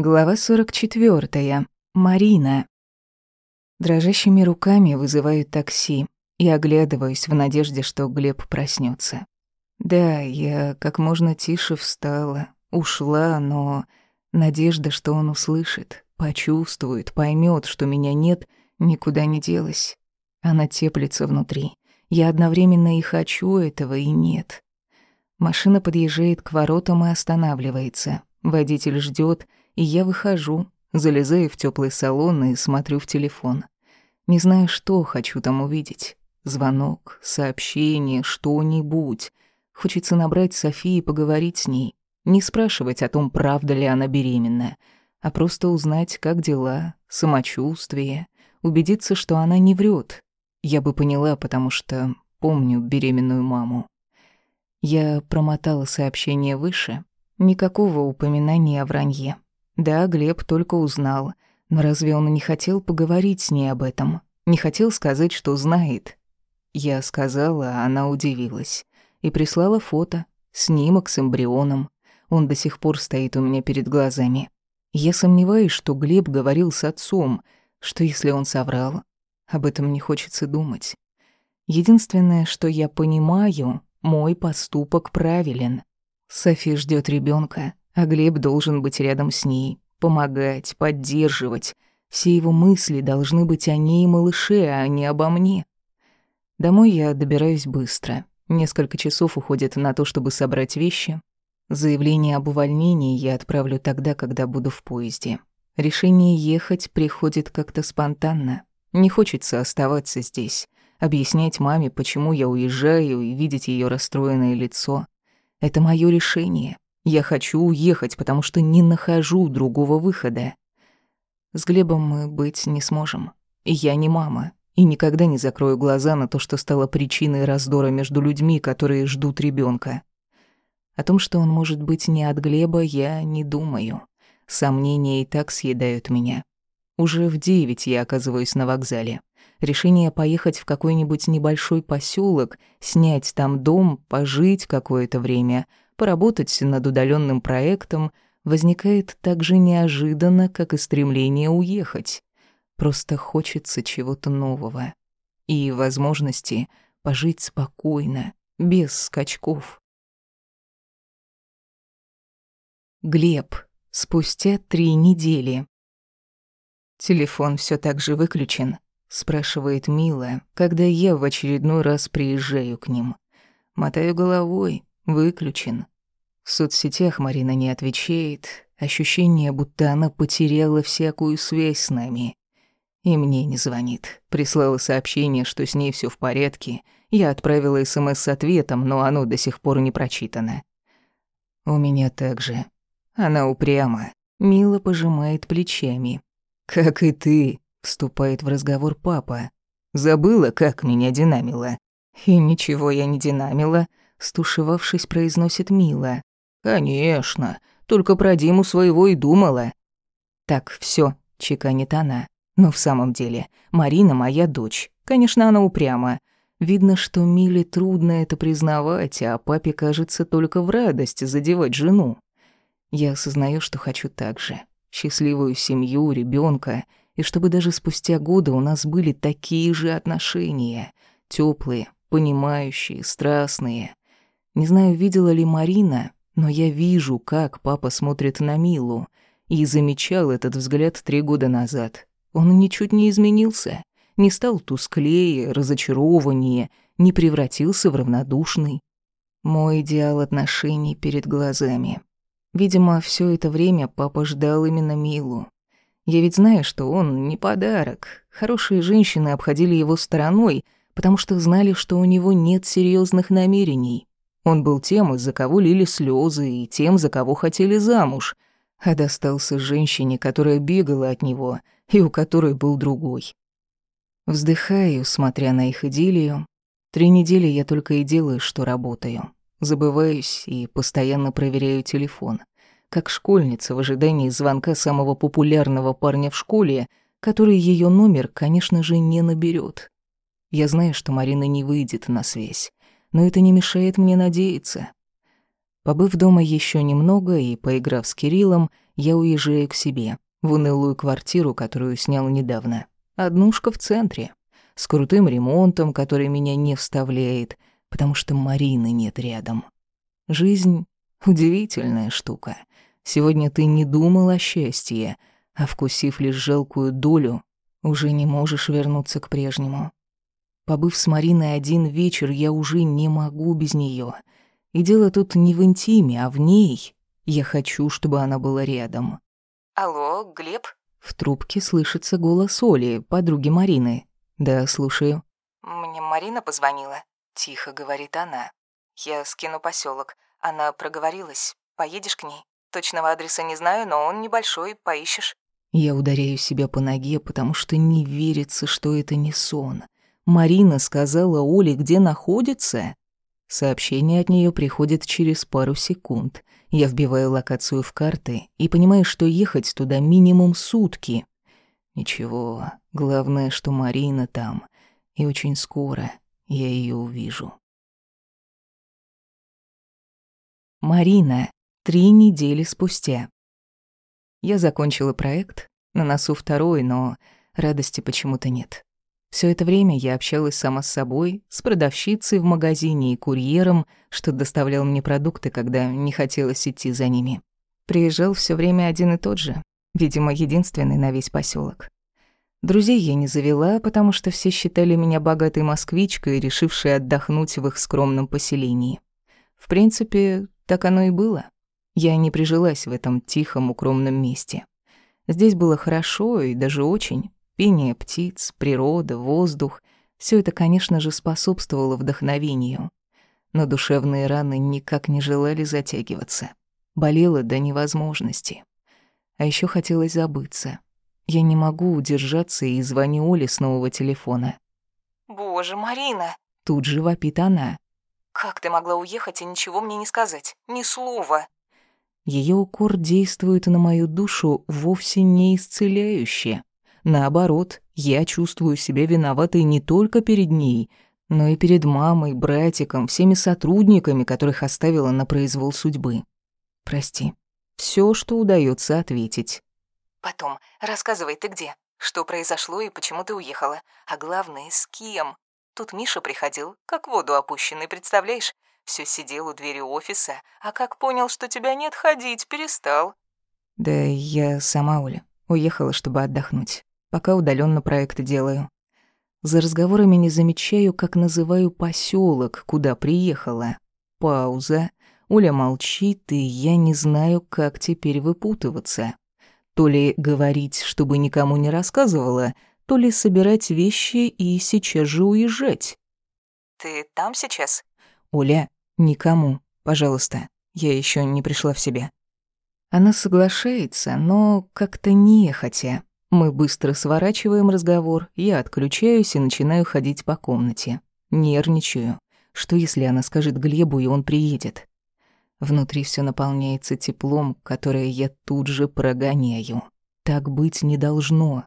Глава 44. Марина. Дрожащими руками вызываю такси и оглядываюсь в надежде, что Глеб проснется. Да, я как можно тише встала, ушла, но надежда, что он услышит, почувствует, поймет, что меня нет, никуда не делась. Она теплится внутри. Я одновременно и хочу этого, и нет. Машина подъезжает к воротам и останавливается. Водитель ждет, и я выхожу, залезаю в теплый салон и смотрю в телефон. Не знаю, что хочу там увидеть. Звонок, сообщение, что-нибудь. Хочется набрать Софии и поговорить с ней. Не спрашивать о том, правда ли она беременна, а просто узнать, как дела, самочувствие, убедиться, что она не врет. Я бы поняла, потому что помню беременную маму. Я промотала сообщение выше. Никакого упоминания о вранье. Да, Глеб только узнал. Но разве он не хотел поговорить с ней об этом? Не хотел сказать, что знает? Я сказала, а она удивилась. И прислала фото, снимок с эмбрионом. Он до сих пор стоит у меня перед глазами. Я сомневаюсь, что Глеб говорил с отцом, что если он соврал, об этом не хочется думать. Единственное, что я понимаю, мой поступок правилен. Софи ждет ребенка, а Глеб должен быть рядом с ней, помогать, поддерживать. Все его мысли должны быть о ней и малыше, а не обо мне. Домой я добираюсь быстро. Несколько часов уходит на то, чтобы собрать вещи. Заявление об увольнении я отправлю тогда, когда буду в поезде. Решение ехать приходит как-то спонтанно. Не хочется оставаться здесь, объяснять маме, почему я уезжаю, и видеть ее расстроенное лицо. Это мое решение. Я хочу уехать, потому что не нахожу другого выхода. С Глебом мы быть не сможем. Я не мама, и никогда не закрою глаза на то, что стало причиной раздора между людьми, которые ждут ребенка. О том, что он может быть не от Глеба, я не думаю. Сомнения и так съедают меня. Уже в девять я оказываюсь на вокзале. Решение поехать в какой-нибудь небольшой поселок, снять там дом, пожить какое-то время — поработать над удаленным проектом возникает так же неожиданно, как и стремление уехать. Просто хочется чего-то нового и возможности пожить спокойно, без скачков. Глеб. Спустя три недели. Телефон все так же выключен, спрашивает Мила, когда я в очередной раз приезжаю к ним. Мотаю головой, Выключен. В соцсетях Марина не отвечает. Ощущение, будто она потеряла всякую связь с нами. И мне не звонит. Прислала сообщение, что с ней все в порядке. Я отправила СМС с ответом, но оно до сих пор не прочитано. У меня также. Она упряма. Мило пожимает плечами. «Как и ты», — вступает в разговор папа. «Забыла, как меня динамила?» «И ничего я не динамила стушевавшись, произносит Мила. «Конечно, только про Диму своего и думала». «Так, все, чеканит она. Но в самом деле, Марина моя дочь. Конечно, она упряма. Видно, что Миле трудно это признавать, а папе кажется только в радость задевать жену. Я осознаю, что хочу так же. Счастливую семью, ребенка, и чтобы даже спустя годы у нас были такие же отношения. теплые, понимающие, страстные. Не знаю, видела ли Марина, но я вижу, как папа смотрит на Милу, и замечал этот взгляд три года назад. Он ничуть не изменился, не стал тусклее, разочарованнее, не превратился в равнодушный. Мой идеал отношений перед глазами. Видимо, все это время папа ждал именно Милу. Я ведь знаю, что он не подарок. Хорошие женщины обходили его стороной, потому что знали, что у него нет серьезных намерений. Он был тем, из-за кого лили слезы, и тем, за кого хотели замуж, а достался женщине, которая бегала от него, и у которой был другой. Вздыхаю, смотря на их идиллию. Три недели я только и делаю, что работаю. Забываюсь и постоянно проверяю телефон. Как школьница в ожидании звонка самого популярного парня в школе, который ее номер, конечно же, не наберет. Я знаю, что Марина не выйдет на связь но это не мешает мне надеяться. Побыв дома еще немного и поиграв с Кириллом, я уезжаю к себе, в унылую квартиру, которую снял недавно. Однушка в центре, с крутым ремонтом, который меня не вставляет, потому что Марины нет рядом. Жизнь — удивительная штука. Сегодня ты не думал о счастье, а вкусив лишь жалкую долю, уже не можешь вернуться к прежнему. Побыв с Мариной один вечер, я уже не могу без нее. И дело тут не в интиме, а в ней. Я хочу, чтобы она была рядом. «Алло, Глеб?» В трубке слышится голос Оли, подруги Марины. «Да, слушаю». «Мне Марина позвонила», — тихо говорит она. «Я скину поселок. Она проговорилась. Поедешь к ней? Точного адреса не знаю, но он небольшой, поищешь». Я ударяю себя по ноге, потому что не верится, что это не сон. Марина сказала Оле, где находится. Сообщение от нее приходит через пару секунд. Я вбиваю локацию в карты и понимаю, что ехать туда минимум сутки. Ничего, главное, что Марина там, и очень скоро я ее увижу. Марина. Три недели спустя. Я закончила проект, на носу второй, но радости почему-то нет. Все это время я общалась сама с собой, с продавщицей в магазине и курьером, что доставлял мне продукты, когда не хотелось идти за ними. Приезжал все время один и тот же, видимо, единственный на весь поселок. Друзей я не завела, потому что все считали меня богатой москвичкой, решившей отдохнуть в их скромном поселении. В принципе, так оно и было. Я не прижилась в этом тихом, укромном месте. Здесь было хорошо и даже очень. Пение птиц, природа, воздух — все это, конечно же, способствовало вдохновению. Но душевные раны никак не желали затягиваться. Болело до невозможности. А еще хотелось забыться. Я не могу удержаться и звоню Оле с нового телефона. «Боже, Марина!» Тут же вопит она. «Как ты могла уехать и ничего мне не сказать? Ни слова!» Ее укор действует на мою душу вовсе не исцеляюще. Наоборот, я чувствую себя виноватой не только перед ней, но и перед мамой, братиком, всеми сотрудниками, которых оставила на произвол судьбы. Прости. Все, что удается ответить. Потом, рассказывай, ты где? Что произошло и почему ты уехала? А главное, с кем? Тут Миша приходил, как воду опущенный, представляешь? Все сидел у двери офиса, а как понял, что тебя нет, ходить перестал. Да я сама, Оля, уехала, чтобы отдохнуть пока удаленно проекты делаю. За разговорами не замечаю, как называю поселок, куда приехала. Пауза. Оля молчит, и я не знаю, как теперь выпутываться. То ли говорить, чтобы никому не рассказывала, то ли собирать вещи и сейчас же уезжать. «Ты там сейчас?» «Оля, никому, пожалуйста. Я еще не пришла в себя». Она соглашается, но как-то нехотя. Мы быстро сворачиваем разговор, я отключаюсь и начинаю ходить по комнате. Нервничаю. Что если она скажет Глебу, и он приедет? Внутри все наполняется теплом, которое я тут же прогоняю. Так быть не должно.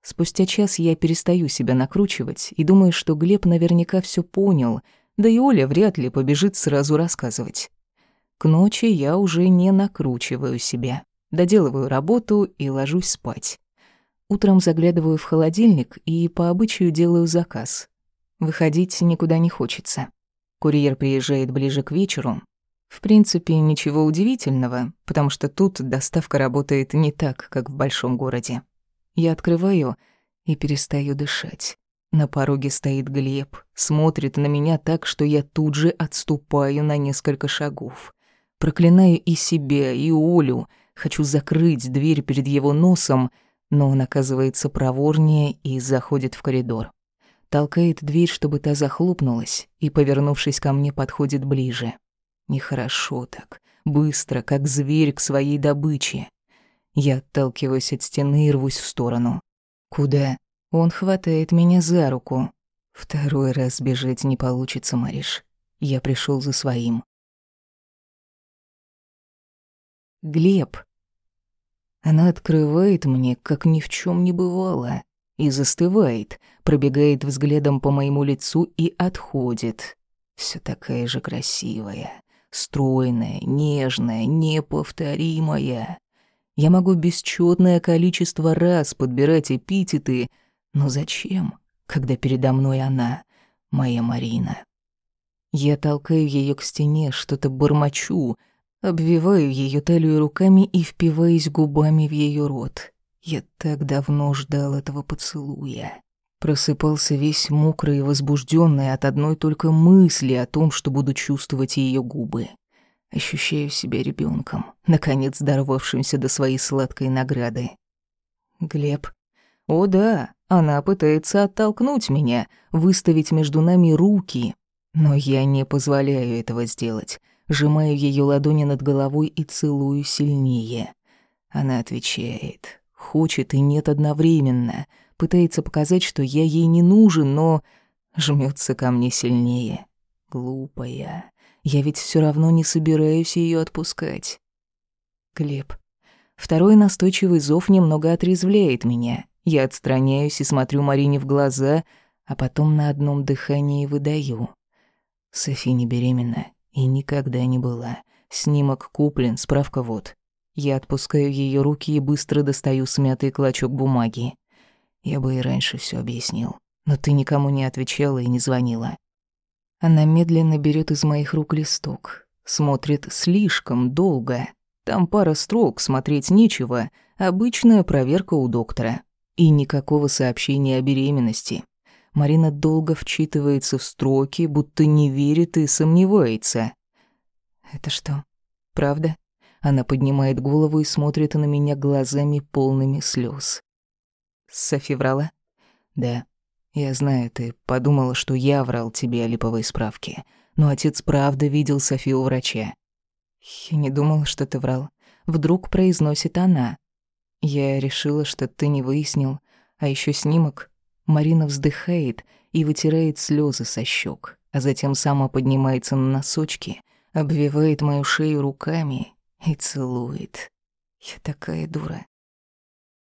Спустя час я перестаю себя накручивать и думаю, что Глеб наверняка все понял, да и Оля вряд ли побежит сразу рассказывать. К ночи я уже не накручиваю себя. Доделываю работу и ложусь спать. Утром заглядываю в холодильник и по обычаю делаю заказ. Выходить никуда не хочется. Курьер приезжает ближе к вечеру. В принципе, ничего удивительного, потому что тут доставка работает не так, как в большом городе. Я открываю и перестаю дышать. На пороге стоит Глеб, смотрит на меня так, что я тут же отступаю на несколько шагов. Проклинаю и себя, и Олю. Хочу закрыть дверь перед его носом, но он оказывается проворнее и заходит в коридор. Толкает дверь, чтобы та захлопнулась, и, повернувшись ко мне, подходит ближе. Нехорошо так, быстро, как зверь к своей добыче. Я отталкиваюсь от стены и рвусь в сторону. Куда? Он хватает меня за руку. Второй раз бежать не получится, Мариш. Я пришел за своим. Глеб. Она открывает мне, как ни в чем не бывало, и застывает, пробегает взглядом по моему лицу и отходит. Все такая же красивая, Стройная, нежная, неповторимая. Я могу бесчетное количество раз подбирать эпитеты, но зачем, когда передо мной она, моя Марина? Я толкаю ее к стене, что-то бормочу, обвиваю ее талию руками и впиваюсь губами в ее рот. Я так давно ждал этого поцелуя. Просыпался весь мокрый и возбужденный от одной только мысли о том, что буду чувствовать ее губы. Ощущаю себя ребенком, наконец дорвавшимся до своей сладкой награды. Глеб. О да, она пытается оттолкнуть меня, выставить между нами руки, но я не позволяю этого сделать. Сжимаю ее ладони над головой и целую сильнее. Она отвечает. Хочет и нет одновременно — пытается показать, что я ей не нужен, но жмется ко мне сильнее. Глупая. Я ведь все равно не собираюсь ее отпускать. Глеб. Второй настойчивый зов немного отрезвляет меня. Я отстраняюсь и смотрю Марине в глаза, а потом на одном дыхании выдаю. Софи не беременна и никогда не была. Снимок куплен, справка вот. Я отпускаю ее руки и быстро достаю смятый клочок бумаги. Я бы и раньше все объяснил, но ты никому не отвечала и не звонила. Она медленно берет из моих рук листок, смотрит слишком долго. Там пара строк, смотреть нечего, обычная проверка у доктора. И никакого сообщения о беременности. Марина долго вчитывается в строки, будто не верит и сомневается. «Это что, правда?» Она поднимает голову и смотрит на меня глазами полными слез. Софи врала? Да. Я знаю, ты подумала, что я врал тебе о липовой справке. Но отец правда видел Софи у врача. Я не думала, что ты врал. Вдруг произносит она. Я решила, что ты не выяснил. А еще снимок. Марина вздыхает и вытирает слезы со щек, а затем сама поднимается на носочки, обвивает мою шею руками и целует. Я такая дура.